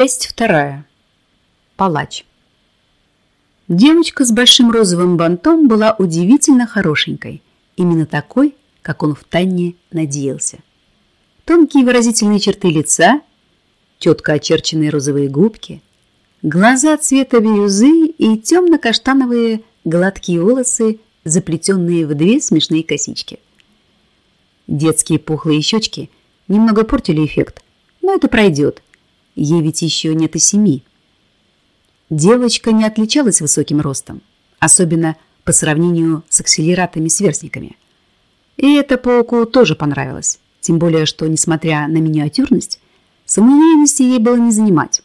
Часть вторая. Палач. Девочка с большим розовым бантом была удивительно хорошенькой, именно такой, как он втайне надеялся. Тонкие выразительные черты лица, четко очерченные розовые губки, глаза цвета бирюзы и темно-каштановые гладкие волосы, заплетенные в две смешные косички. Детские пухлые щечки немного портили эффект, но это пройдет. Ей ведь еще нет и семи. Девочка не отличалась высоким ростом, особенно по сравнению с акселератами-сверстниками. И это пауку тоже понравилось, тем более, что, несмотря на миниатюрность, самоуверенности ей было не занимать.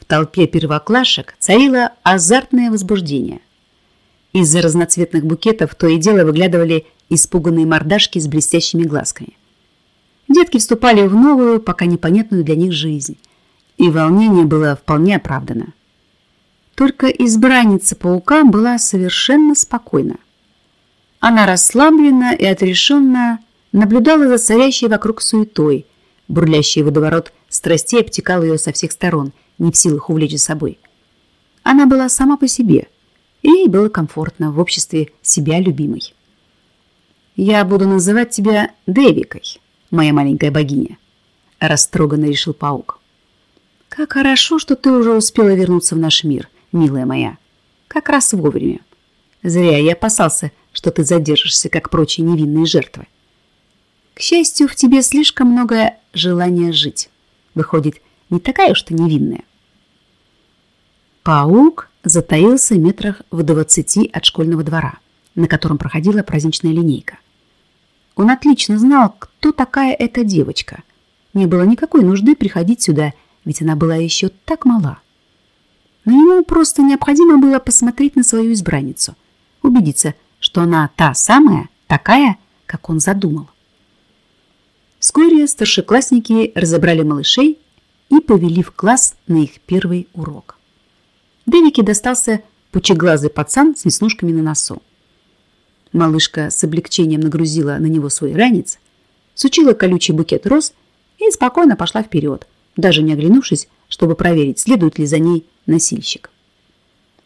В толпе первоклашек царило азартное возбуждение. Из-за разноцветных букетов то и дело выглядывали испуганные мордашки с блестящими глазками. Детки вступали в новую, пока непонятную для них жизнь, и волнение было вполне оправдано. Только избранница паука была совершенно спокойна. Она расслабленно и отрешенно наблюдала за царящей вокруг суетой. Бурлящий водоворот страстей обтекал ее со всех сторон, не в силах увлечь за собой. Она была сама по себе, и ей было комфортно в обществе себя любимой. «Я буду называть тебя Дэвикой, моя маленькая богиня», – растроганно решил паук. «Как хорошо, что ты уже успела вернуться в наш мир, милая моя. Как раз вовремя. Зря я опасался, что ты задержишься, как прочие невинные жертвы. К счастью, в тебе слишком много желания жить. Выходит, не такая уж ты невинная». Паук затаился метрах в двадцати от школьного двора, на котором проходила праздничная линейка. Он отлично знал, кто такая эта девочка. Не было никакой нужды приходить сюда, ведь она была еще так мала. Но ему просто необходимо было посмотреть на свою избранницу, убедиться, что она та самая, такая, как он задумал. Вскоре старшеклассники разобрали малышей и повели в класс на их первый урок. Дэвике достался пучеглазый пацан с веснушками на носу. Малышка с облегчением нагрузила на него свой ранец, сучила колючий букет роз и спокойно пошла вперед, даже не оглянувшись, чтобы проверить, следует ли за ней носильщик.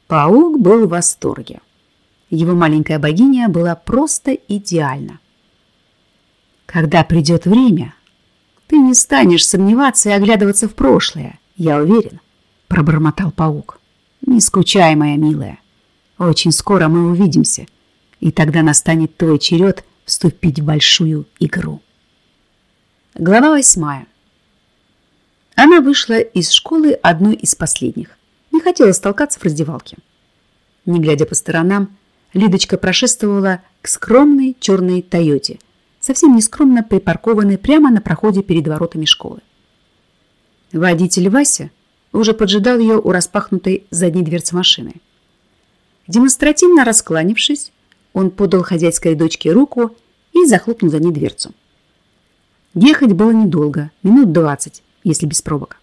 Паук был в восторге. Его маленькая богиня была просто идеальна. Когда придет время, ты не станешь сомневаться и оглядываться в прошлое, я уверен, пробормотал паук. Не скучай, моя милая. Очень скоро мы увидимся и тогда настанет твой черед вступить в большую игру. Глава восьмая. Она вышла из школы одной из последних. Не хотела столкаться в раздевалке. Не глядя по сторонам, Лидочка прошествовала к скромной черной Тойоте, совсем не скромно припаркованной прямо на проходе перед воротами школы. Водитель Вася уже поджидал ее у распахнутой задней дверцы машины. Демонстративно раскланившись, он подал хозяйской дочке руку и захлопнул за ней дверцу. Ехать было недолго, минут двадцать, если без пробок.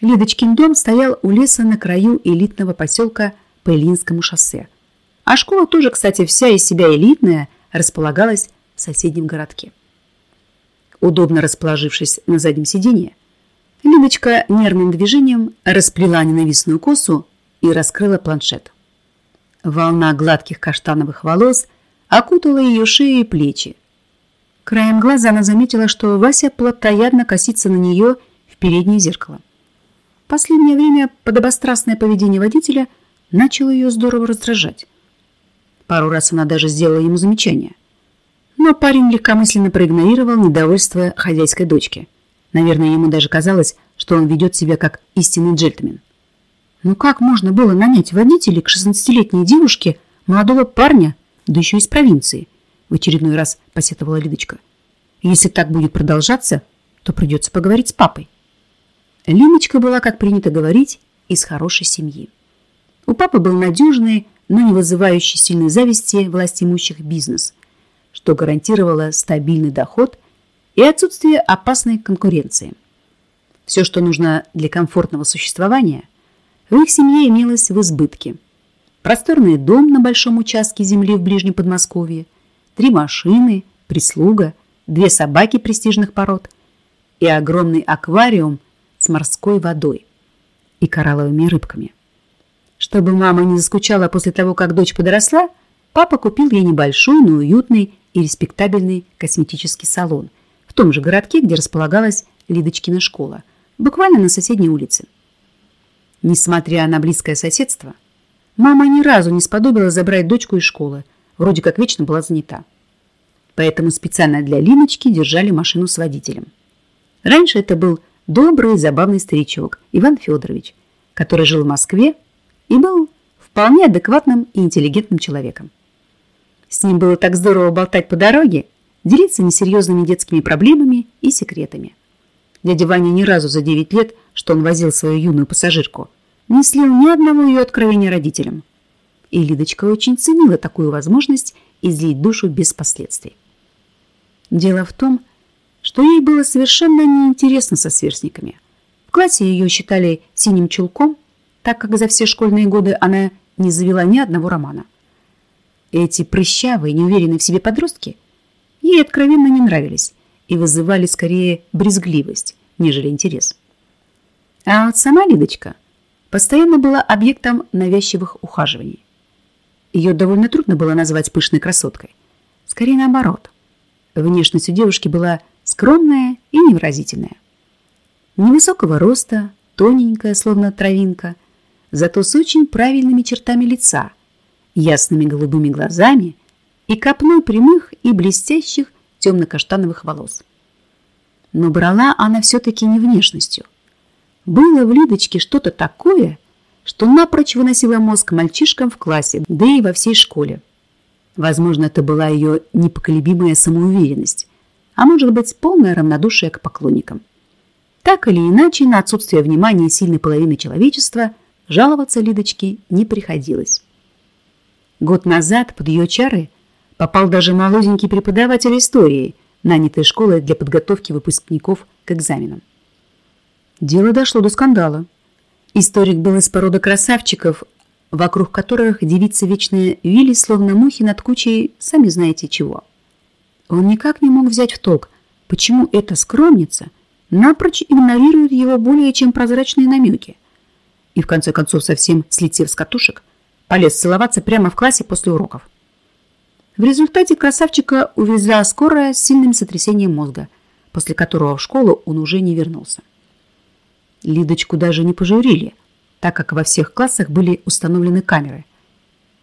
Лидочкин дом стоял у леса на краю элитного поселка по Ильинскому шоссе. А школа тоже, кстати, вся из себя элитная, располагалась в соседнем городке. Удобно расположившись на заднем сиденье, Лидочка нервным движением расплела ненавистную косу и раскрыла планшет. Волна гладких каштановых волос окутала ее шею и плечи. Краем глаза она заметила, что Вася плотоядно косится на нее в переднее зеркало. Последнее время подобострастное поведение водителя начало ее здорово раздражать. Пару раз она даже сделала ему замечание. Но парень легкомысленно проигнорировал недовольство хозяйской дочки. Наверное, ему даже казалось, что он ведет себя как истинный джентльмен. Ну как можно было нанять водителя к 16-летней девушке молодого парня, да еще из провинции? В очередной раз посетовала Лидочка. Если так будет продолжаться, то придется поговорить с папой. Линочка была, как принято говорить, из хорошей семьи. У папы был надежный, но не вызывающий сильной зависти власть имущих бизнес, что гарантировало стабильный доход и отсутствие опасной конкуренции. Все, что нужно для комфортного существования – в их семье имелось в избытке. Просторный дом на большом участке земли в Ближнем Подмосковье, три машины, прислуга, две собаки престижных пород и огромный аквариум с морской водой и коралловыми рыбками. Чтобы мама не заскучала после того, как дочь подросла, папа купил ей небольшой, но уютный и респектабельный косметический салон в том же городке, где располагалась Лидочкина школа, буквально на соседней улице. Несмотря на близкое соседство, мама ни разу не сподобилась забрать дочку из школы, вроде как вечно была занята. Поэтому специально для Линочки держали машину с водителем. Раньше это был добрый и забавный старичок Иван Федорович, который жил в Москве и был вполне адекватным и интеллигентным человеком. С ним было так здорово болтать по дороге, делиться несерьезными детскими проблемами и секретами. Дядя Ваня ни разу за 9 лет, что он возил свою юную пассажирку, не слил ни одного ее откровения родителям. И Лидочка очень ценила такую возможность излить душу без последствий. Дело в том, что ей было совершенно неинтересно со сверстниками. В классе ее считали синим чулком, так как за все школьные годы она не завела ни одного романа. Эти прыщавые, неуверенные в себе подростки ей откровенно не нравились и вызывали скорее брезгливость, нежели интерес. А вот сама Лидочка постоянно была объектом навязчивых ухаживаний. Ее довольно трудно было назвать пышной красоткой. Скорее наоборот. Внешность у девушки была скромная и невыразительная. Невысокого роста, тоненькая, словно травинка, зато с очень правильными чертами лица, ясными голубыми глазами и копной прямых и блестящих темно-каштановых волос. Но брала она все-таки не внешностью. Было в Лидочке что-то такое, что напрочь выносило мозг мальчишкам в классе, да и во всей школе. Возможно, это была ее непоколебимая самоуверенность, а может быть, полное равнодушие к поклонникам. Так или иначе, на отсутствие внимания сильной половины человечества – Жаловаться Лидочке не приходилось. Год назад под ее чары попал даже молоденький преподаватель истории, нанятый школой для подготовки выпускников к экзаменам. Дело дошло до скандала. Историк был из породы красавчиков, вокруг которых девицы вечно вились, словно мухи над кучей, сами знаете чего. Он никак не мог взять в толк, почему эта скромница напрочь игнорирует его более чем прозрачные намеки и, в конце концов, совсем слетев с катушек, полез целоваться прямо в классе после уроков. В результате красавчика увезла скорая с сильным сотрясением мозга, после которого в школу он уже не вернулся. Лидочку даже не пожурили, так как во всех классах были установлены камеры,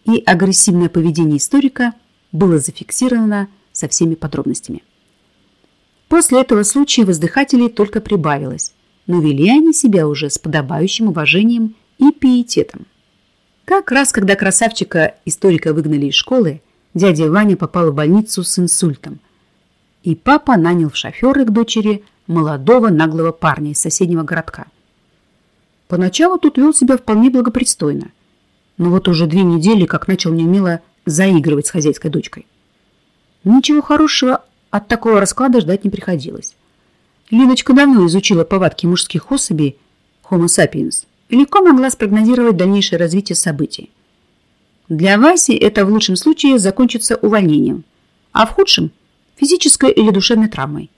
и агрессивное поведение историка было зафиксировано со всеми подробностями. После этого случая воздыхателей только прибавилось, но вели они себя уже с подобающим уважением и пиететом. Как раз когда красавчика-историка выгнали из школы, дядя Ваня попал в больницу с инсультом. И папа нанял в шоферы к дочери молодого наглого парня из соседнего городка. Поначалу тут вел себя вполне благопристойно, но вот уже две недели как начал неумело заигрывать с хозяйской дочкой. Ничего хорошего от такого расклада ждать не приходилось. Линочка давно изучила повадки мужских особей Homo sapiens и легко могла спрогнозировать дальнейшее развитие событий. Для Васи это в лучшем случае закончится увольнением, а в худшем – физической или душевной травмой.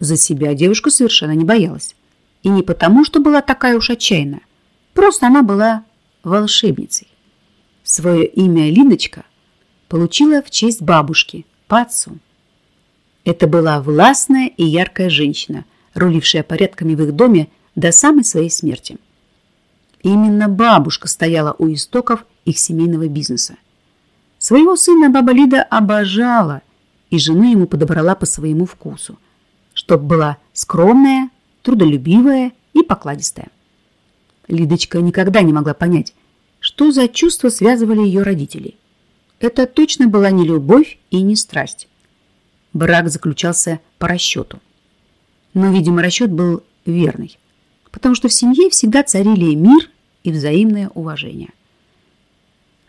За себя девушка совершенно не боялась. И не потому, что была такая уж отчаянная. Просто она была волшебницей. Свое имя Линочка получила в честь бабушки, Пацу. Это была властная и яркая женщина, рулившая порядками в их доме до самой своей смерти. именно бабушка стояла у истоков их семейного бизнеса. Своего сына баба Лида обожала, и жену ему подобрала по своему вкусу, чтоб была скромная, трудолюбивая и покладистая. Лидочка никогда не могла понять, что за чувства связывали ее родителей. Это точно была не любовь и не страсть. Брак заключался по расчету. Но, видимо, расчет был верный, потому что в семье всегда царили мир и взаимное уважение.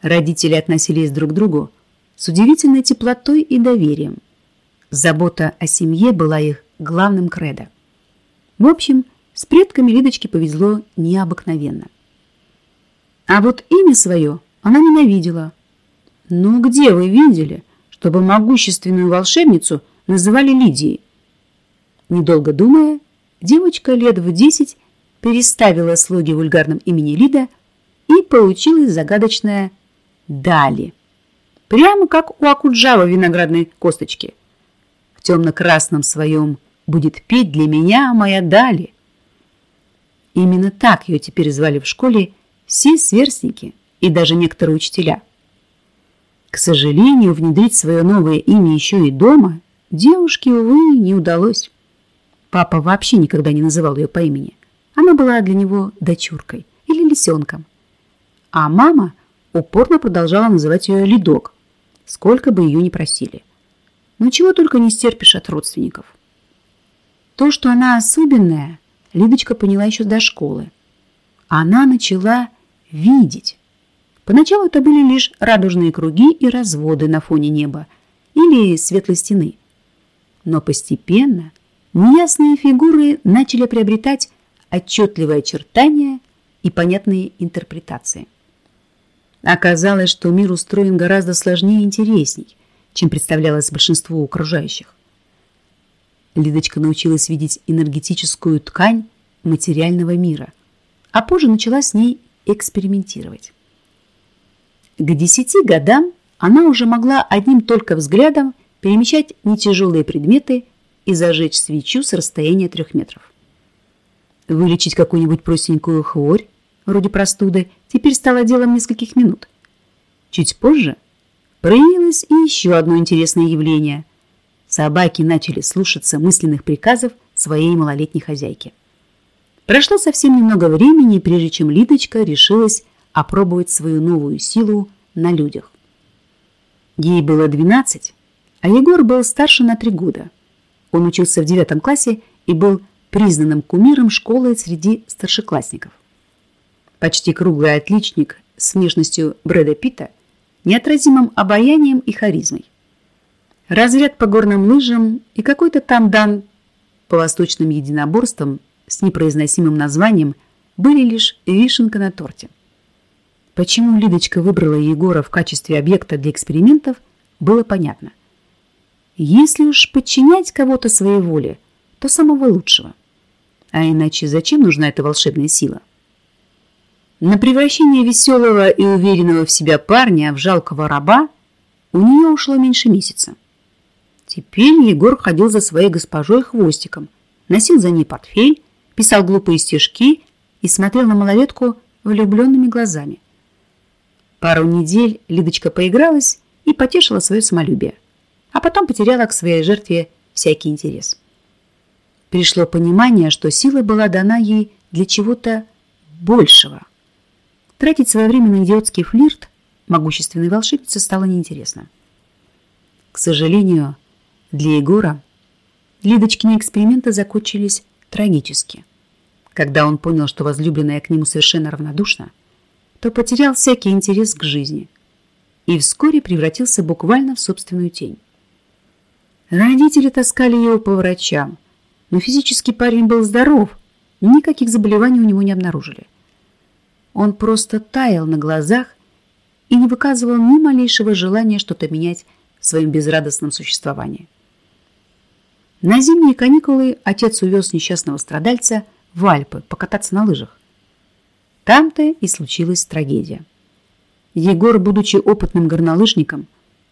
Родители относились друг к другу с удивительной теплотой и доверием. Забота о семье была их главным кредо. В общем, с предками Лидочке повезло необыкновенно. А вот имя свое она ненавидела. Ну где вы видели, чтобы могущественную волшебницу называли Лидией. Недолго думая, девочка лет в десять переставила слоги в вульгарном имени Лида, и получилась загадочная «Дали». Прямо как у Акуджава виноградной косточки. В темно-красном своем будет петь для меня моя Дали. Именно так ее теперь звали в школе все сверстники и даже некоторые учителя. К сожалению, внедрить свое новое имя еще и дома девушке, увы, не удалось. Папа вообще никогда не называл ее по имени. Она была для него дочуркой или лисенком. А мама упорно продолжала называть ее Ледок, сколько бы ее ни просили. Но чего только не стерпишь от родственников. То, что она особенная, Лидочка поняла еще до школы. Она начала видеть. Поначалу это были лишь радужные круги и разводы на фоне неба или светлой стены. Но постепенно неясные фигуры начали приобретать отчетливые очертания и понятные интерпретации. Оказалось, что мир устроен гораздо сложнее и интересней, чем представлялось большинству окружающих. Лидочка научилась видеть энергетическую ткань материального мира, а позже начала с ней экспериментировать. К десяти годам она уже могла одним только взглядом перемещать нетяжелые предметы и зажечь свечу с расстояния трех метров. Вылечить какую-нибудь простенькую хворь, вроде простуды, теперь стало делом нескольких минут. Чуть позже проявилось и еще одно интересное явление. Собаки начали слушаться мысленных приказов своей малолетней хозяйки. Прошло совсем немного времени, прежде чем Лидочка решилась опробовать свою новую силу на людях. Ей было 12, а Егор был старше на три года. Он учился в девятом классе и был признанным кумиром школы среди старшеклассников. Почти круглый отличник с внешностью Брэда Питта, неотразимым обаянием и харизмой. Разряд по горным лыжам и какой-то там дан по восточным единоборствам с непроизносимым названием были лишь вишенка на торте. Почему Лидочка выбрала Егора в качестве объекта для экспериментов, было понятно. Если уж подчинять кого-то своей воле, то самого лучшего. А иначе зачем нужна эта волшебная сила? На превращение веселого и уверенного в себя парня в жалкого раба у нее ушло меньше месяца. Теперь Егор ходил за своей госпожой хвостиком, носил за ней портфель, писал глупые стишки и смотрел на малолетку влюбленными глазами. Пару недель Лидочка поигралась и потешила свое самолюбие, а потом потеряла к своей жертве всякий интерес. Пришло понимание, что сила была дана ей для чего-то большего. Тратить свое время на идиотский флирт могущественной волшебнице стало неинтересно. К сожалению, для Егора Лидочкины эксперименты закончились трагически. Когда он понял, что возлюбленная к нему совершенно равнодушна, то потерял всякий интерес к жизни и вскоре превратился буквально в собственную тень. Родители таскали его по врачам, но физически парень был здоров, никаких заболеваний у него не обнаружили. Он просто таял на глазах и не выказывал ни малейшего желания что-то менять в своем безрадостном существовании. На зимние каникулы отец увез несчастного страдальца в Альпы покататься на лыжах. Там-то и случилась трагедия. Егор, будучи опытным горнолыжником,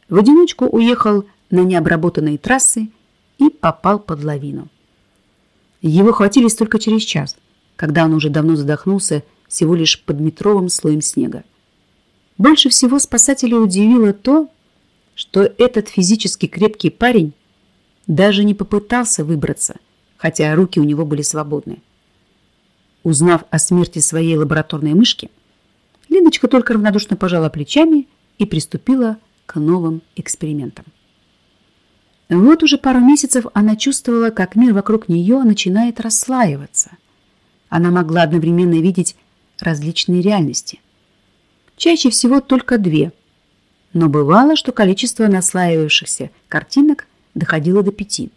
в одиночку уехал на необработанные трассы и попал под лавину. Его хватились только через час, когда он уже давно задохнулся всего лишь под метровым слоем снега. Больше всего спасателя удивило то, что этот физически крепкий парень даже не попытался выбраться, хотя руки у него были свободны. Узнав о смерти своей лабораторной мышки, Лидочка только равнодушно пожала плечами и приступила к новым экспериментам. Вот уже пару месяцев она чувствовала, как мир вокруг нее начинает расслаиваться. Она могла одновременно видеть различные реальности. Чаще всего только две. Но бывало, что количество наслаивавшихся картинок доходило до пяти.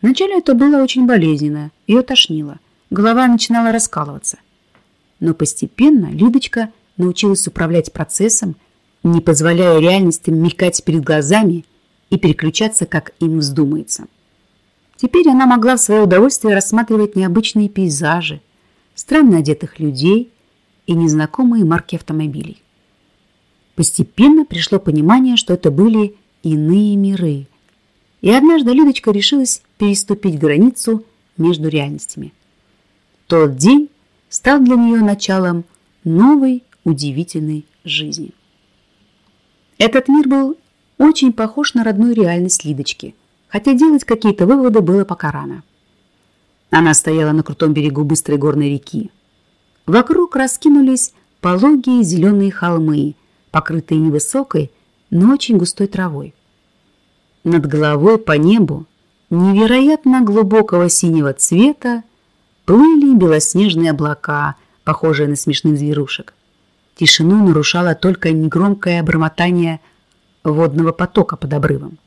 Вначале это было очень болезненно, ее тошнило голова начинала раскалываться. Но постепенно Лидочка научилась управлять процессом, не позволяя реальности мелькать перед глазами и переключаться, как им вздумается. Теперь она могла в свое удовольствие рассматривать необычные пейзажи, странно одетых людей и незнакомые марки автомобилей. Постепенно пришло понимание, что это были иные миры. И однажды Людочка решилась переступить границу между реальностями. Тот день стал для нее началом новой удивительной жизни. Этот мир был очень похож на родную реальность Лидочки, хотя делать какие-то выводы было пока рано. Она стояла на крутом берегу быстрой горной реки. Вокруг раскинулись пологие зеленые холмы, покрытые невысокой, но очень густой травой. Над головой по небу невероятно глубокого синего цвета плыли белоснежные облака, похожие на смешных зверушек. Тишину нарушало только негромкое бормотание водного потока под обрывом.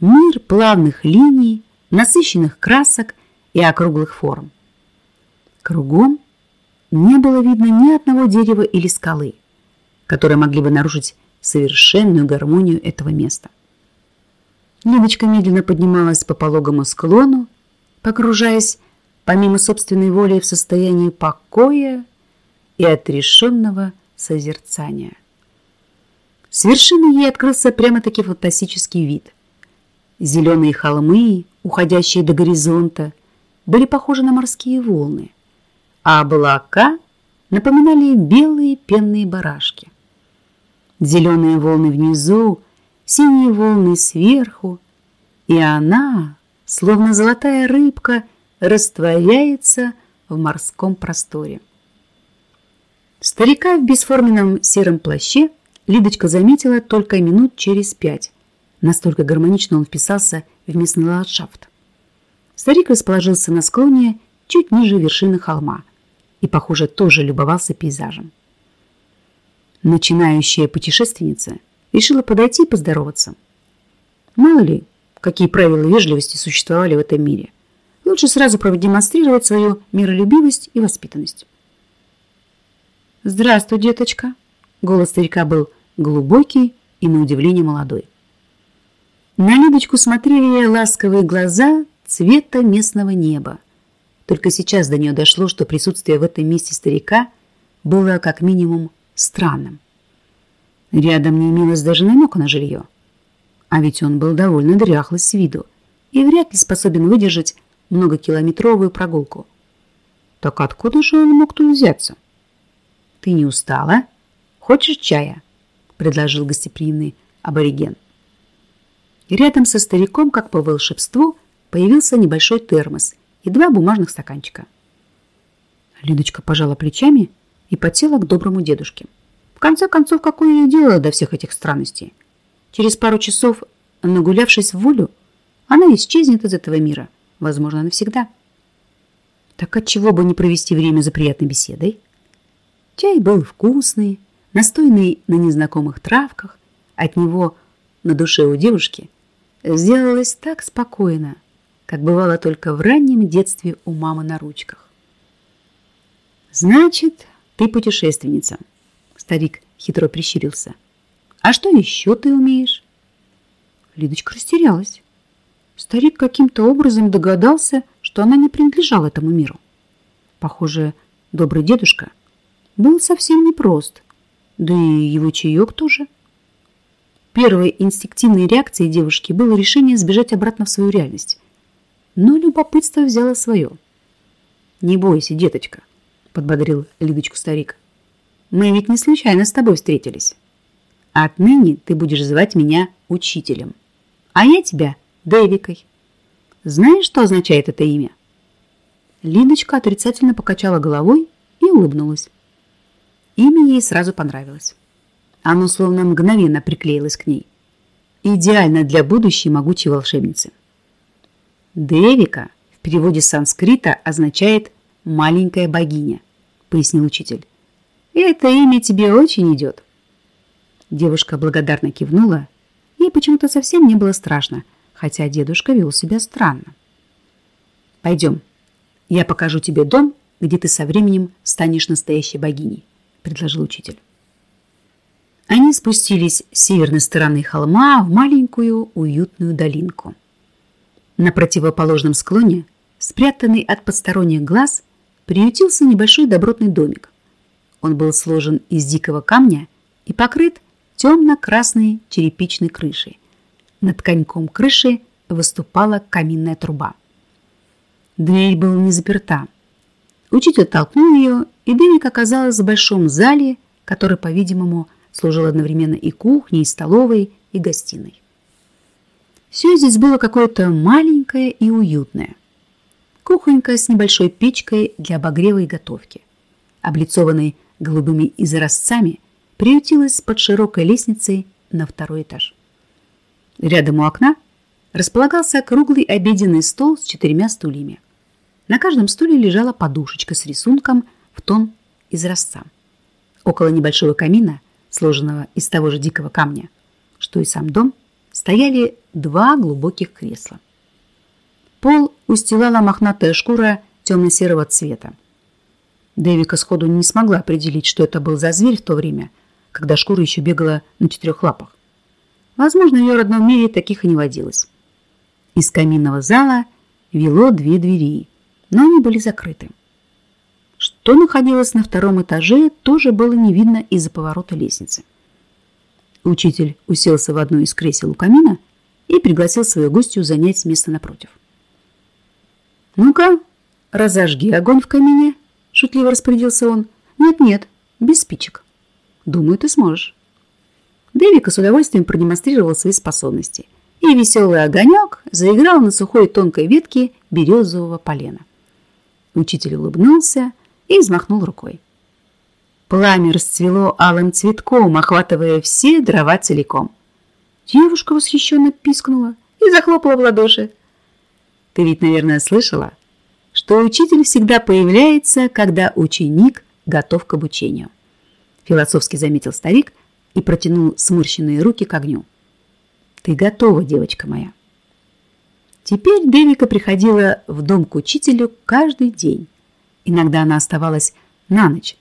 Мир плавных линий, насыщенных красок и округлых форм. Кругом не было видно ни одного дерева или скалы, которые могли бы нарушить совершенную гармонию этого места. Лидочка медленно поднималась по пологому склону, погружаясь помимо собственной воли в состояние покоя и отрешенного созерцания. С вершины ей открылся прямо-таки фантастический вид. Зеленые холмы, уходящие до горизонта, были похожи на морские волны, а облака напоминали белые пенные барашки. Зеленые волны внизу, синие волны сверху, и она, словно золотая рыбка, растворяется в морском просторе. Старика в бесформенном сером плаще Лидочка заметила только минут через пять. Настолько гармонично он вписался в местный ландшафт. Старик расположился на склоне чуть ниже вершины холма и, похоже, тоже любовался пейзажем. Начинающая путешественница решила подойти и поздороваться. Мало ли, какие правила вежливости существовали в этом мире. Лучше сразу продемонстрировать свою миролюбивость и воспитанность. «Здравствуй, деточка!» Голос старика был глубокий и, на удивление, молодой. На Лидочку смотрели ласковые глаза цвета местного неба. Только сейчас до нее дошло, что присутствие в этом месте старика было как минимум странным. Рядом не имелось даже намека на жилье. А ведь он был довольно дряхлый с виду и вряд ли способен выдержать многокилометровую прогулку. Так откуда же он мог тут взяться? Ты не устала? Хочешь чая? предложил гостеприимный абориген. И рядом со стариком, как по волшебству, появился небольшой термос и два бумажных стаканчика. Лидочка пожала плечами и подсела к доброму дедушке. В конце концов, какое ей дело до всех этих странностей? Через пару часов, нагулявшись в волю, она исчезнет из этого мира, возможно, навсегда. Так отчего бы не провести время за приятной беседой? Чай был вкусный, настойный на незнакомых травках. От него на душе у девушки сделалось так спокойно, как бывало только в раннем детстве у мамы на ручках. «Значит, ты путешественница», — старик хитро прищурился. «А что еще ты умеешь?» Лидочка растерялась. Старик каким-то образом догадался, что она не принадлежала этому миру. Похоже, добрый дедушка был совсем непрост, да и его чаек тоже. Первой инстинктивной реакцией девушки было решение сбежать обратно в свою реальность но любопытство взяло свое. «Не бойся, деточка», — подбодрил Лидочку старик. «Мы ведь не случайно с тобой встретились. Отныне ты будешь звать меня учителем, а я тебя Дэвикой. Знаешь, что означает это имя?» Лидочка отрицательно покачала головой и улыбнулась. Имя ей сразу понравилось. Оно словно мгновенно приклеилось к ней. Идеально для будущей могучей волшебницы. Девика в переводе с санскрита означает «маленькая богиня», пояснил учитель. «Это имя тебе очень идет». Девушка благодарно кивнула. Ей почему-то совсем не было страшно, хотя дедушка вел себя странно. «Пойдем, я покажу тебе дом, где ты со временем станешь настоящей богиней», предложил учитель. Они спустились с северной стороны холма в маленькую уютную долинку. На противоположном склоне, спрятанный от посторонних глаз, приютился небольшой добротный домик. Он был сложен из дикого камня и покрыт темно-красной черепичной крышей. Над коньком крыши выступала каминная труба. Дверь была не заперта. Учитель толкнул ее, и Дэвик оказалась в большом зале, который, по-видимому, служил одновременно и кухней, и столовой, и гостиной. Все здесь было какое-то маленькое и уютное. Кухонька с небольшой печкой для обогрева и готовки, облицованной голубыми изразцами, приютилась под широкой лестницей на второй этаж. Рядом у окна располагался круглый обеденный стол с четырьмя стульями. На каждом стуле лежала подушечка с рисунком в тон изразца. Около небольшого камина, сложенного из того же дикого камня, что и сам дом, стояли два глубоких кресла. Пол устилала мохнатая шкура темно-серого цвета. Дэвика сходу не смогла определить, что это был за зверь в то время, когда шкура еще бегала на четырех лапах. Возможно, в ее родном мире таких и не водилось. Из каминного зала вело две двери, но они были закрыты. Что находилось на втором этаже, тоже было не видно из-за поворота лестницы. Учитель уселся в одно из кресел у камина и пригласил свою гостью занять место напротив. «Ну-ка, разожги огонь в камине», — шутливо распорядился он. «Нет-нет, без спичек. Думаю, ты сможешь». Дэвика с удовольствием продемонстрировал свои способности, и веселый огонек заиграл на сухой тонкой ветке березового полена. Учитель улыбнулся и взмахнул рукой. Пламя расцвело алым цветком, охватывая все дрова целиком. Девушка восхищенно пискнула и захлопала в ладоши. Ты ведь, наверное, слышала, что учитель всегда появляется, когда ученик готов к обучению. Философски заметил старик и протянул сморщенные руки к огню. Ты готова, девочка моя. Теперь Девика приходила в дом к учителю каждый день. Иногда она оставалась на ночь.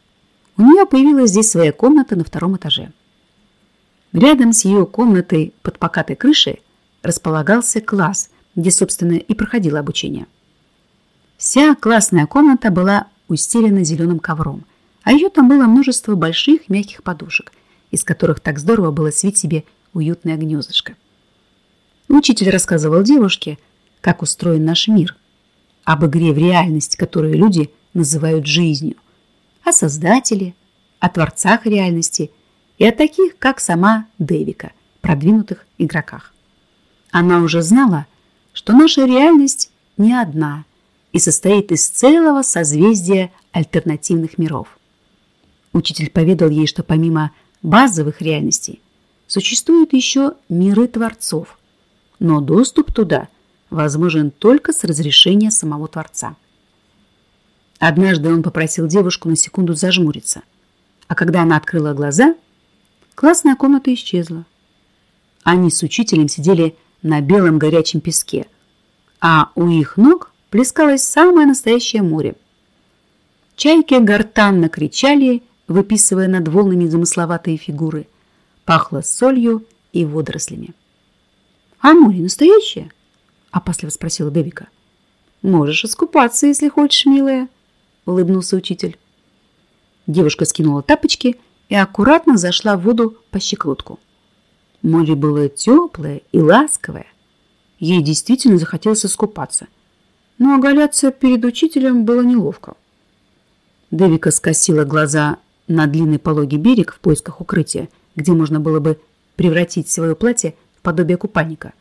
У нее появилась здесь своя комната на втором этаже. Рядом с ее комнатой под покатой крышей располагался класс, где, собственно, и проходило обучение. Вся классная комната была устелена зеленым ковром, а ее там было множество больших мягких подушек, из которых так здорово было свить себе уютное гнездышко. Учитель рассказывал девушке, как устроен наш мир, об игре в реальность, которую люди называют жизнью, о создателе, о творцах реальности и о таких, как сама Дэвика, продвинутых игроках. Она уже знала, что наша реальность не одна и состоит из целого созвездия альтернативных миров. Учитель поведал ей, что помимо базовых реальностей существуют еще миры творцов, но доступ туда возможен только с разрешения самого Творца. Однажды он попросил девушку на секунду зажмуриться, а когда она открыла глаза, классная комната исчезла. Они с учителем сидели на белом горячем песке, а у их ног плескалось самое настоящее море. Чайки гортанно кричали, выписывая над волнами замысловатые фигуры. Пахло солью и водорослями. «А море настоящее?» – опасливо спросила Девика. «Можешь искупаться, если хочешь, милая», – улыбнулся учитель. Девушка скинула тапочки и аккуратно зашла в воду по щеколотку. Море было теплое и ласковое. Ей действительно захотелось искупаться. Но оголяться перед учителем было неловко. Девика скосила глаза на длинный пологий берег в поисках укрытия, где можно было бы превратить свое платье в подобие купальника.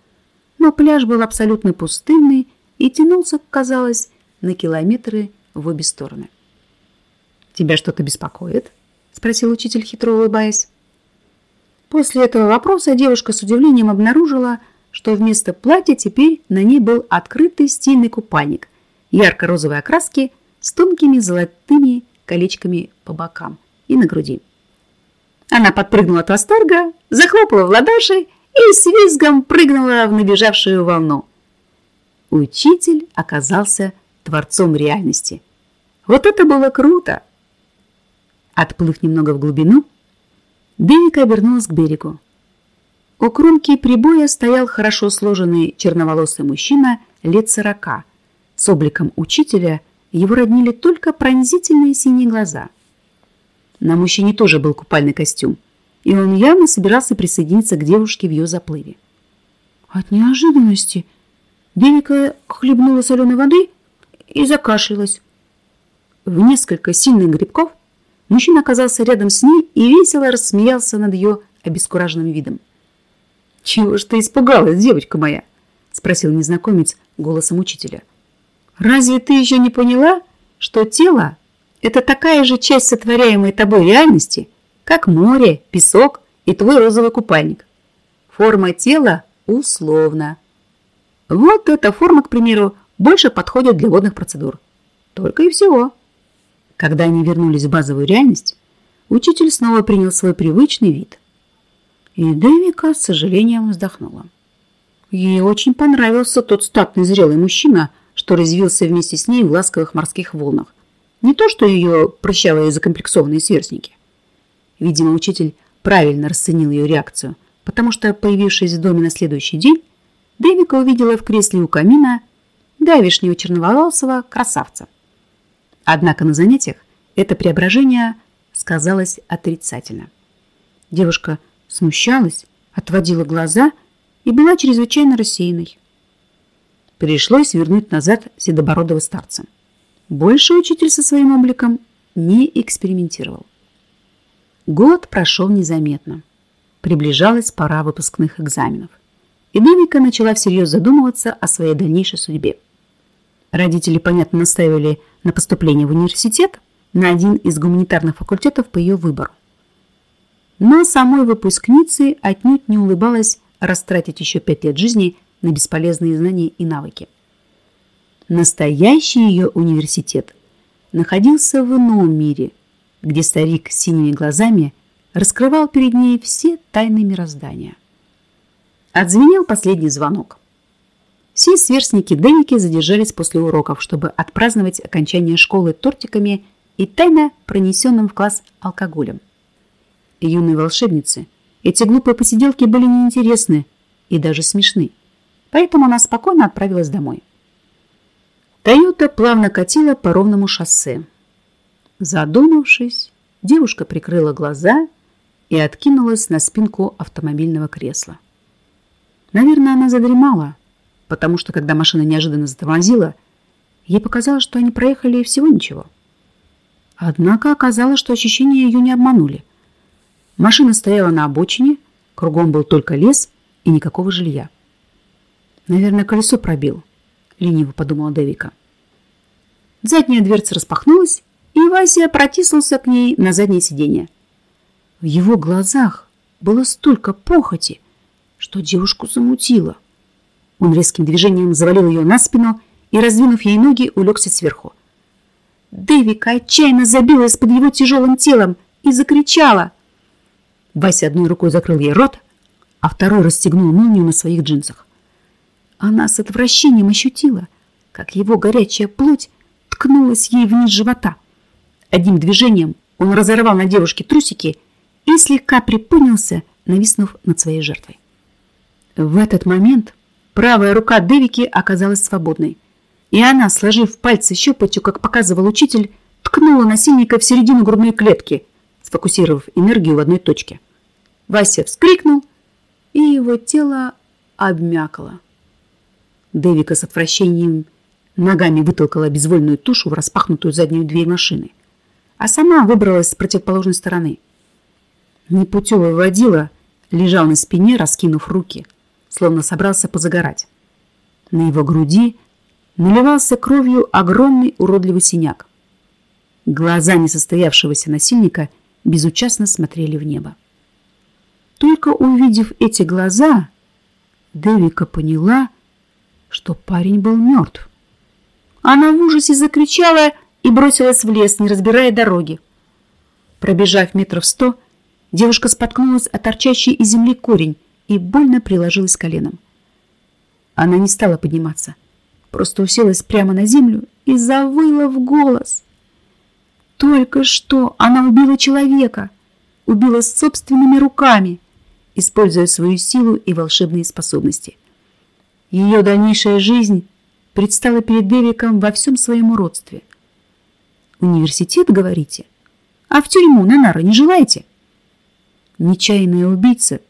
Но пляж был абсолютно пустынный и тянулся, казалось, на километры в обе стороны. «Тебя что-то беспокоит?» – спросил учитель, хитро улыбаясь. После этого вопроса девушка с удивлением обнаружила, что вместо платья теперь на ней был открытый стильный купальник ярко-розовой окраски с тонкими золотыми колечками по бокам и на груди. Она подпрыгнула от восторга, захлопала в ладоши и с визгом прыгнула в набежавшую волну. Учитель оказался творцом реальности. Вот это было круто! Отплыв немного в глубину, Девика обернулась к берегу. У кромки прибоя стоял хорошо сложенный черноволосый мужчина лет сорока с обликом учителя его роднили только пронзительные синие глаза. На мужчине тоже был купальный костюм, и он явно собирался присоединиться к девушке в ее заплыве. От неожиданности Девика хлебнула соленой воды и закашлялась. В несколько сильных грибков мужчина оказался рядом с ней и весело рассмеялся над ее обескураженным видом. «Чего ж ты испугалась, девочка моя?» – спросил незнакомец голосом учителя. «Разве ты еще не поняла, что тело – это такая же часть сотворяемой тобой реальности, как море, песок и твой розовый купальник? Форма тела условна. Вот эта форма, к примеру, больше подходит для водных процедур. Только и всего». Когда они вернулись в базовую реальность, учитель снова принял свой привычный вид – и Дэвика с сожалением вздохнула. Ей очень понравился тот статный зрелый мужчина, что развился вместе с ней в ласковых морских волнах. Не то, что ее прыщавые закомплексованные сверстники. Видимо, учитель правильно расценил ее реакцию, потому что, появившись в доме на следующий день, Дэвика увидела в кресле у камина давишнего черноволосого красавца. Однако на занятиях это преображение сказалось отрицательно. Девушка смущалась, отводила глаза и была чрезвычайно рассеянной. Пришлось вернуть назад седобородого старца. Больше учитель со своим обликом не экспериментировал. Год прошел незаметно. Приближалась пора выпускных экзаменов. И Девика начала всерьез задумываться о своей дальнейшей судьбе. Родители, понятно, настаивали на поступлении в университет на один из гуманитарных факультетов по ее выбору. Но самой выпускнице отнюдь не улыбалась растратить еще пять лет жизни на бесполезные знания и навыки. Настоящий ее университет находился в ином мире, где старик с синими глазами раскрывал перед ней все тайны мироздания. Отзвенел последний звонок. Все сверстники Денники задержались после уроков, чтобы отпраздновать окончание школы тортиками и тайно пронесенным в класс алкоголем юной волшебницы эти глупые посиделки были неинтересны и даже смешны, поэтому она спокойно отправилась домой. Тойота плавно катила по ровному шоссе. Задумавшись, девушка прикрыла глаза и откинулась на спинку автомобильного кресла. Наверное, она задремала, потому что, когда машина неожиданно затормозила, ей показалось, что они проехали всего ничего. Однако оказалось, что ощущения ее не обманули. Машина стояла на обочине, кругом был только лес и никакого жилья. «Наверное, колесо пробил», — лениво подумала Девика. Задняя дверца распахнулась, и Вася протиснулся к ней на заднее сиденье. В его глазах было столько похоти, что девушку замутило. Он резким движением завалил ее на спину и, раздвинув ей ноги, улегся сверху. Дэвика отчаянно забилась под его тяжелым телом и закричала — Вася одной рукой закрыл ей рот, а второй расстегнул молнию на своих джинсах. Она с отвращением ощутила, как его горячая плоть ткнулась ей вниз живота. Одним движением он разорвал на девушке трусики и слегка приподнялся, нависнув над своей жертвой. В этот момент правая рука Девики оказалась свободной, и она, сложив пальцы щепотью, как показывал учитель, ткнула насильника в середину грудной клетки – сфокусировав энергию в одной точке. Вася вскрикнул, и его тело обмякало. Дэвика с отвращением ногами вытолкала безвольную тушу в распахнутую заднюю дверь машины, а сама выбралась с противоположной стороны. Непутевый водила лежал на спине, раскинув руки, словно собрался позагорать. На его груди наливался кровью огромный уродливый синяк. Глаза несостоявшегося насильника безучастно смотрели в небо. Только увидев эти глаза, Девика поняла, что парень был мертв. Она в ужасе закричала и бросилась в лес, не разбирая дороги. Пробежав метров сто, девушка споткнулась о торчащий из земли корень и больно приложилась коленом. Она не стала подниматься, просто уселась прямо на землю и завыла в голос. Только что она убила человека, убила собственными руками, используя свою силу и волшебные способности. Ее дальнейшая жизнь предстала перед Девиком во всем своем уродстве – университет, говорите? А в тюрьму на нары не желаете? Нечаянная убийца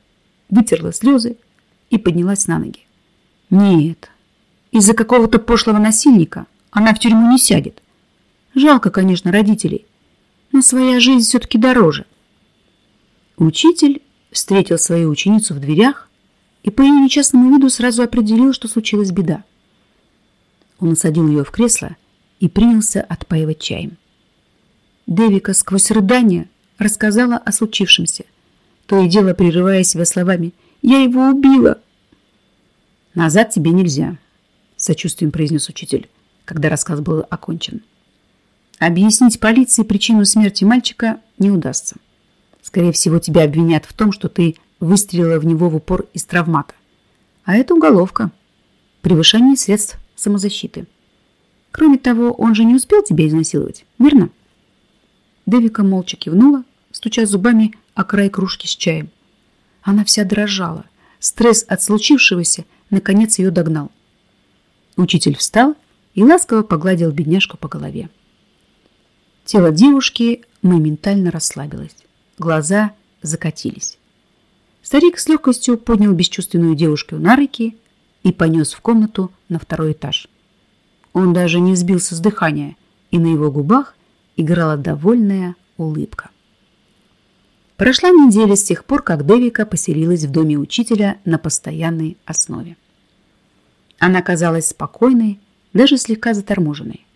вытерла слезы и поднялась на ноги. Нет, из-за какого-то пошлого насильника она в тюрьму не сядет. Жалко, конечно, родителей, но своя жизнь все-таки дороже. Учитель встретил свою ученицу в дверях и по ее нечестному виду сразу определил, что случилась беда. Он насадил ее в кресло и принялся отпаивать чаем. Девика сквозь рыдание рассказала о случившемся, то и дело прерывая себя словами «Я его убила!» «Назад тебе нельзя», — сочувствием произнес учитель, когда рассказ был окончен. Объяснить полиции причину смерти мальчика не удастся. Скорее всего, тебя обвинят в том, что ты выстрелила в него в упор из травмата. А это уголовка. Превышение средств самозащиты. Кроме того, он же не успел тебя изнасиловать, верно? Девика молча кивнула, стуча зубами о край кружки с чаем. Она вся дрожала. Стресс от случившегося наконец ее догнал. Учитель встал и ласково погладил бедняжку по голове. Тело девушки моментально расслабилось. Глаза закатились. Старик с легкостью поднял бесчувственную девушку на руки и понес в комнату на второй этаж. Он даже не сбился с дыхания, и на его губах играла довольная улыбка. Прошла неделя с тех пор, как Девика поселилась в доме учителя на постоянной основе. Она казалась спокойной, даже слегка заторможенной.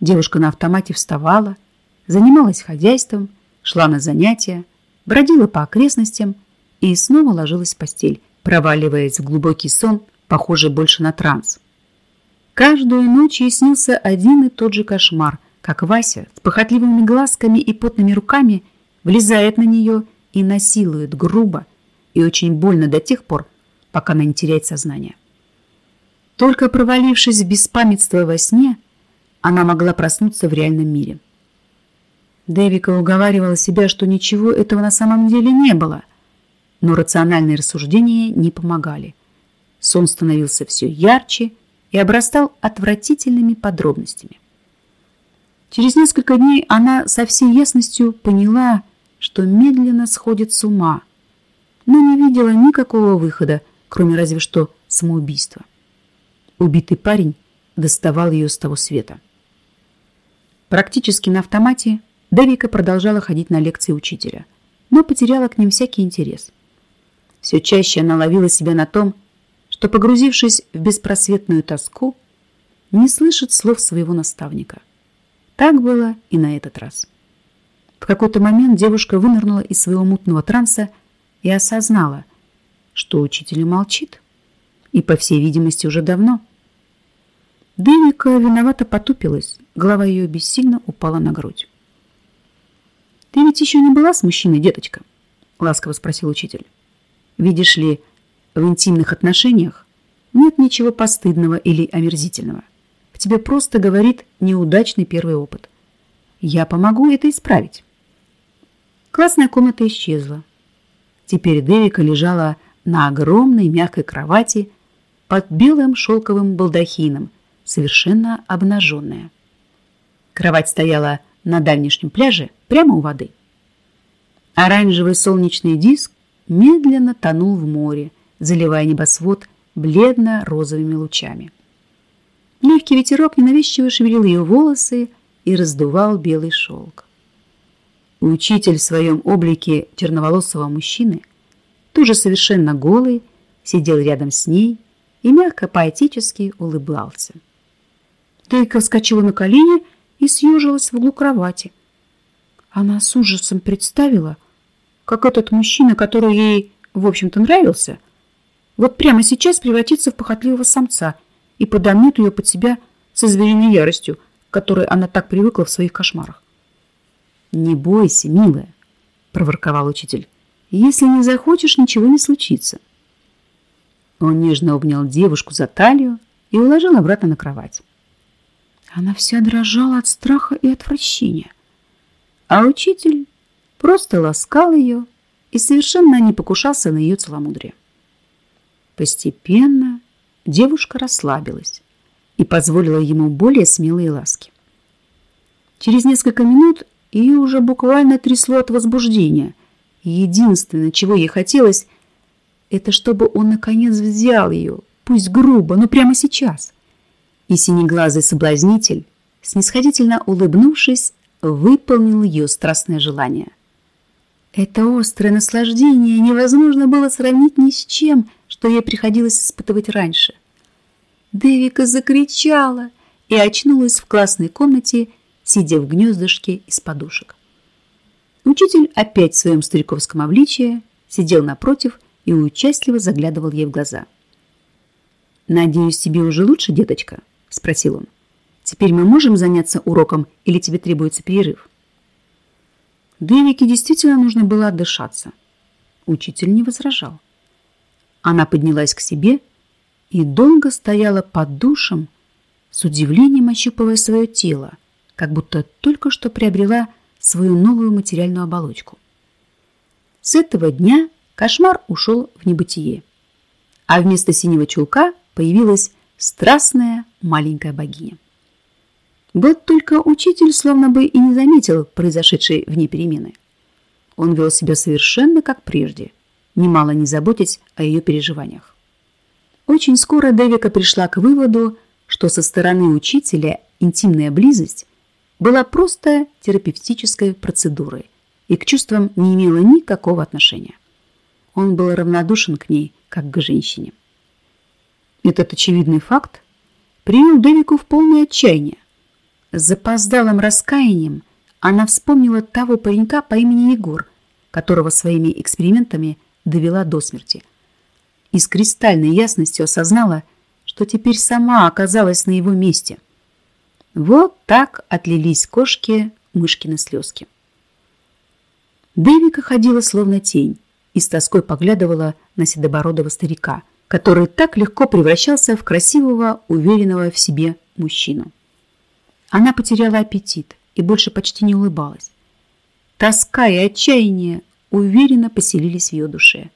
Девушка на автомате вставала, занималась хозяйством, шла на занятия, бродила по окрестностям и снова ложилась в постель, проваливаясь в глубокий сон, похожий больше на транс. Каждую ночь ей снился один и тот же кошмар, как Вася с похотливыми глазками и потными руками влезает на нее и насилует грубо и очень больно до тех пор, пока она не теряет сознание. Только провалившись в беспамятство во сне, она могла проснуться в реальном мире. Дэвика уговаривала себя, что ничего этого на самом деле не было, но рациональные рассуждения не помогали. Сон становился все ярче и обрастал отвратительными подробностями. Через несколько дней она со всей ясностью поняла, что медленно сходит с ума, но не видела никакого выхода, кроме разве что самоубийства. Убитый парень доставал ее с того света. Практически на автомате Девика продолжала ходить на лекции учителя, но потеряла к ним всякий интерес. Все чаще она ловила себя на том, что, погрузившись в беспросветную тоску, не слышит слов своего наставника. Так было и на этот раз. В какой-то момент девушка вынырнула из своего мутного транса и осознала, что учитель молчит, и, по всей видимости, уже давно. Девика виновато потупилась, голова ее бессильно упала на грудь. «Ты ведь еще не была с мужчиной, деточка?» — ласково спросил учитель. «Видишь ли, в интимных отношениях нет ничего постыдного или омерзительного. В тебе просто говорит неудачный первый опыт. Я помогу это исправить». Классная комната исчезла. Теперь Девика лежала на огромной мягкой кровати под белым шелковым балдахином, совершенно обнаженная. Кровать стояла на дальнешнем пляже, прямо у воды. Оранжевый солнечный диск медленно тонул в море, заливая небосвод бледно-розовыми лучами. Легкий ветерок ненавязчиво шевелил ее волосы и раздувал белый шелк. Учитель в своем облике черноволосого мужчины, тоже совершенно голый, сидел рядом с ней и мягко поэтически улыбался. Тейка вскочила на колени и съежилась в углу кровати. Она с ужасом представила, как этот мужчина, который ей, в общем-то, нравился, вот прямо сейчас превратится в похотливого самца и подомнет ее под себя со звериной яростью, которой она так привыкла в своих кошмарах. «Не бойся, милая», — проворковал учитель. «Если не захочешь, ничего не случится». Он нежно обнял девушку за талию и уложил обратно на кровать. Она вся дрожала от страха и отвращения. А учитель просто ласкал ее и совершенно не покушался на ее целомудрие. Постепенно девушка расслабилась и позволила ему более смелые ласки. Через несколько минут ее уже буквально трясло от возбуждения. Единственное, чего ей хотелось, это чтобы он наконец взял ее, пусть грубо, но прямо сейчас. И синеглазый соблазнитель, снисходительно улыбнувшись, выполнил ее страстное желание. Это острое наслаждение невозможно было сравнить ни с чем, что ей приходилось испытывать раньше. Дэвика закричала и очнулась в классной комнате, сидя в гнездышке из подушек. Учитель опять в своем стариковском обличье сидел напротив и участливо заглядывал ей в глаза. «Надеюсь, тебе уже лучше, деточка?» – спросил он. «Теперь мы можем заняться уроком или тебе требуется перерыв?» Дэвике действительно нужно было отдышаться. Учитель не возражал. Она поднялась к себе и долго стояла под душем, с удивлением ощупывая свое тело, как будто только что приобрела свою новую материальную оболочку. С этого дня кошмар ушел в небытие, а вместо синего чулка появилась страстная маленькая богиня. Вот только учитель словно бы и не заметил произошедшей в ней перемены. Он вел себя совершенно как прежде, немало не заботясь о ее переживаниях. Очень скоро Девика пришла к выводу, что со стороны учителя интимная близость была просто терапевтической процедурой и к чувствам не имела никакого отношения. Он был равнодушен к ней, как к женщине. Этот очевидный факт привел Девику в полное отчаяние. С запоздалым раскаянием она вспомнила того паренька по имени Егор, которого своими экспериментами довела до смерти. И с кристальной ясностью осознала, что теперь сама оказалась на его месте. Вот так отлились кошки мышкины слезки. Дэвика ходила словно тень и с тоской поглядывала на седобородого старика, который так легко превращался в красивого, уверенного в себе мужчину. Она потеряла аппетит и больше почти не улыбалась. Тоска и отчаяние уверенно поселились в ее душе.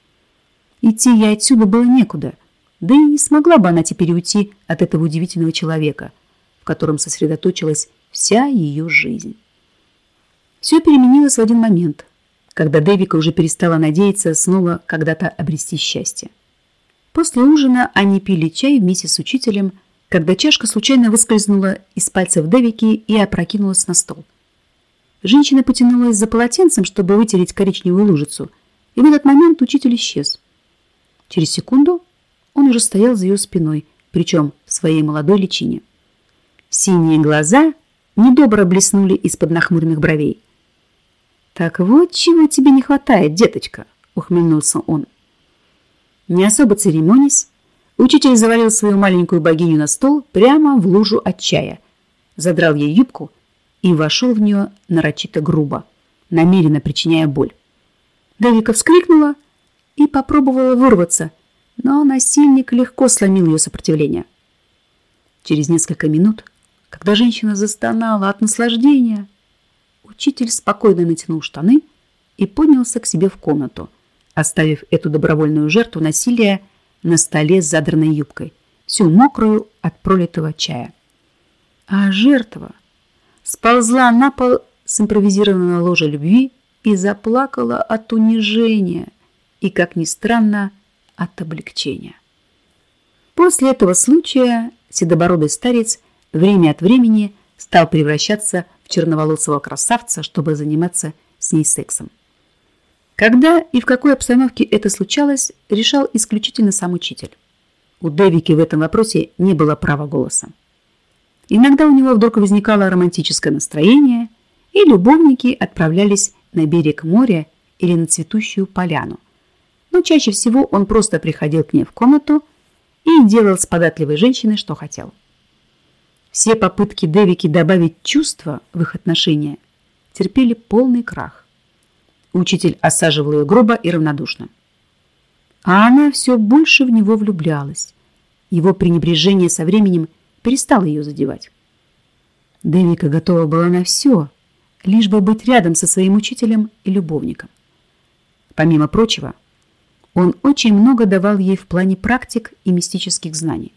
Идти ей отсюда было некуда, да и не смогла бы она теперь уйти от этого удивительного человека, котором сосредоточилась вся ее жизнь. Все переменилось в один момент, когда Дэвика уже перестала надеяться снова когда-то обрести счастье. После ужина они пили чай вместе с учителем, когда чашка случайно выскользнула из пальцев Девики и опрокинулась на стол. Женщина потянулась за полотенцем, чтобы вытереть коричневую лужицу, и в этот момент учитель исчез. Через секунду он уже стоял за ее спиной, причем в своей молодой личине. Синие глаза недобро блеснули из-под нахмуренных бровей. «Так вот чего тебе не хватает, деточка!» — ухмыльнулся он. Не особо церемонясь, Учитель завалил свою маленькую богиню на стол прямо в лужу от чая, задрал ей юбку и вошел в нее нарочито грубо, намеренно причиняя боль. Девика вскрикнула и попробовала вырваться, но насильник легко сломил ее сопротивление. Через несколько минут, когда женщина застонала от наслаждения, учитель спокойно натянул штаны и поднялся к себе в комнату, оставив эту добровольную жертву насилия на столе с задранной юбкой, всю мокрую от пролитого чая. А жертва сползла на пол с импровизированного ложа любви и заплакала от унижения и, как ни странно, от облегчения. После этого случая седобородый старец время от времени стал превращаться в черноволосого красавца, чтобы заниматься с ней сексом. Когда и в какой обстановке это случалось, решал исключительно сам учитель. У Дэвики в этом вопросе не было права голоса. Иногда у него вдруг возникало романтическое настроение, и любовники отправлялись на берег моря или на цветущую поляну. Но чаще всего он просто приходил к ней в комнату и делал с податливой женщиной, что хотел. Все попытки Дэвики добавить чувства в их отношения терпели полный крах. Учитель осаживал ее грубо и равнодушно. А она все больше в него влюблялась. Его пренебрежение со временем перестало ее задевать. Девика готова была на все, лишь бы быть рядом со своим учителем и любовником. Помимо прочего, он очень много давал ей в плане практик и мистических знаний.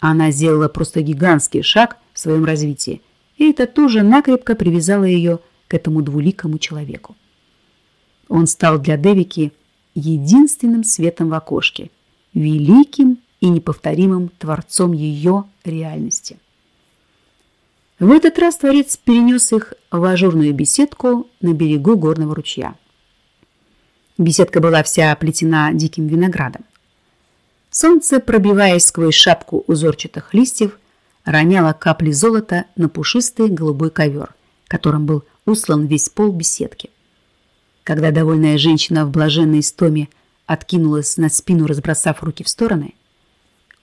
Она сделала просто гигантский шаг в своем развитии, и это тоже накрепко привязало ее к этому двуликому человеку. Он стал для Девики единственным светом в окошке, великим и неповторимым творцом ее реальности. В этот раз творец перенес их в ажурную беседку на берегу горного ручья. Беседка была вся оплетена диким виноградом. Солнце, пробиваясь сквозь шапку узорчатых листьев, роняло капли золота на пушистый голубой ковер, которым был услан весь пол беседки. Когда довольная женщина в блаженной истоме откинулась на спину, разбросав руки в стороны,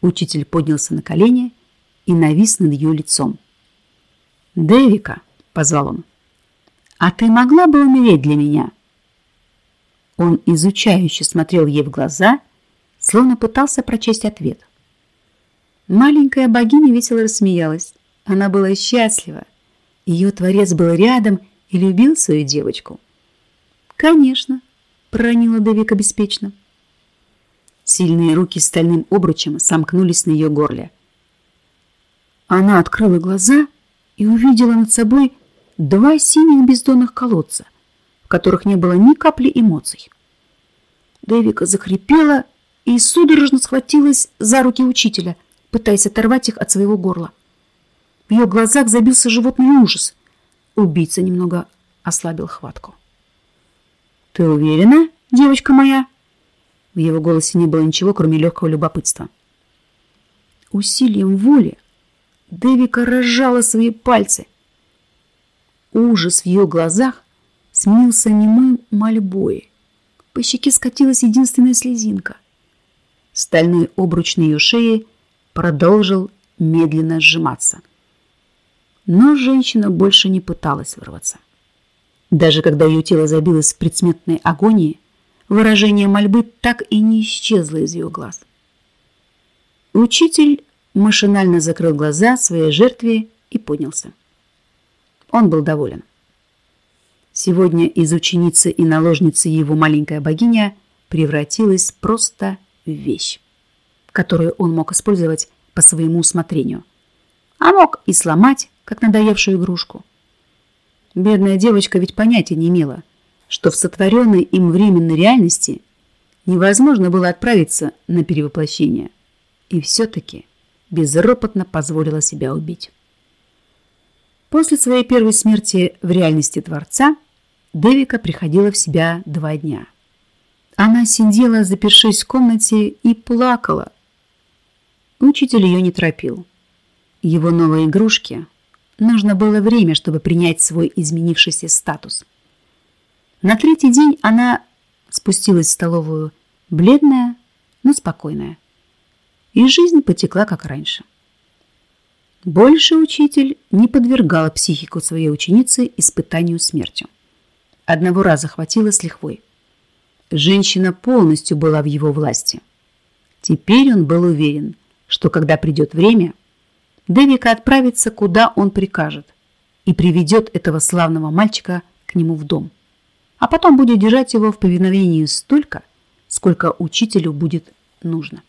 учитель поднялся на колени и навис над ее лицом. «Дэвика», — позвал он, — «а ты могла бы умереть для меня?» Он изучающе смотрел ей в глаза, словно пытался прочесть ответ. Маленькая богиня весело рассмеялась. Она была счастлива. Ее творец был рядом и любил свою девочку. «Конечно», — проронила Девика беспечно. Сильные руки с стальным обручем сомкнулись на ее горле. Она открыла глаза и увидела над собой два синих бездонных колодца, в которых не было ни капли эмоций. Девика захрипела и судорожно схватилась за руки учителя, пытаясь оторвать их от своего горла. В ее глазах забился животный ужас. Убийца немного ослабил хватку. «Ты уверена, девочка моя?» В его голосе не было ничего, кроме легкого любопытства. Усилием воли Девика разжала свои пальцы. Ужас в ее глазах сменился немым мольбой. По щеке скатилась единственная слезинка. Стальной обруч на ее шее продолжил медленно сжиматься. Но женщина больше не пыталась вырваться. Даже когда ее тело забилось в предсмертной агонии, выражение мольбы так и не исчезло из ее глаз. Учитель машинально закрыл глаза своей жертве и поднялся. Он был доволен. Сегодня из ученицы и наложницы его маленькая богиня превратилась просто вещь, которую он мог использовать по своему усмотрению, а мог и сломать, как надоевшую игрушку. Бедная девочка ведь понятия не имела, что в сотворенной им временной реальности невозможно было отправиться на перевоплощение. И все-таки безропотно позволила себя убить. После своей первой смерти в реальности Творца Девика приходила в себя два дня. Она сидела, запершись в комнате, и плакала. Учитель ее не торопил. Его новые игрушки Нужно было время, чтобы принять свой изменившийся статус. На третий день она спустилась в столовую, бледная, но спокойная. И жизнь потекла, как раньше. Больше учитель не подвергала психику своей ученицы испытанию смертью. Одного раза хватило с лихвой. Женщина полностью была в его власти. Теперь он был уверен, что когда придет время – Девика отправится, куда он прикажет, и приведет этого славного мальчика к нему в дом. А потом будет держать его в повиновении столько, сколько учителю будет нужно.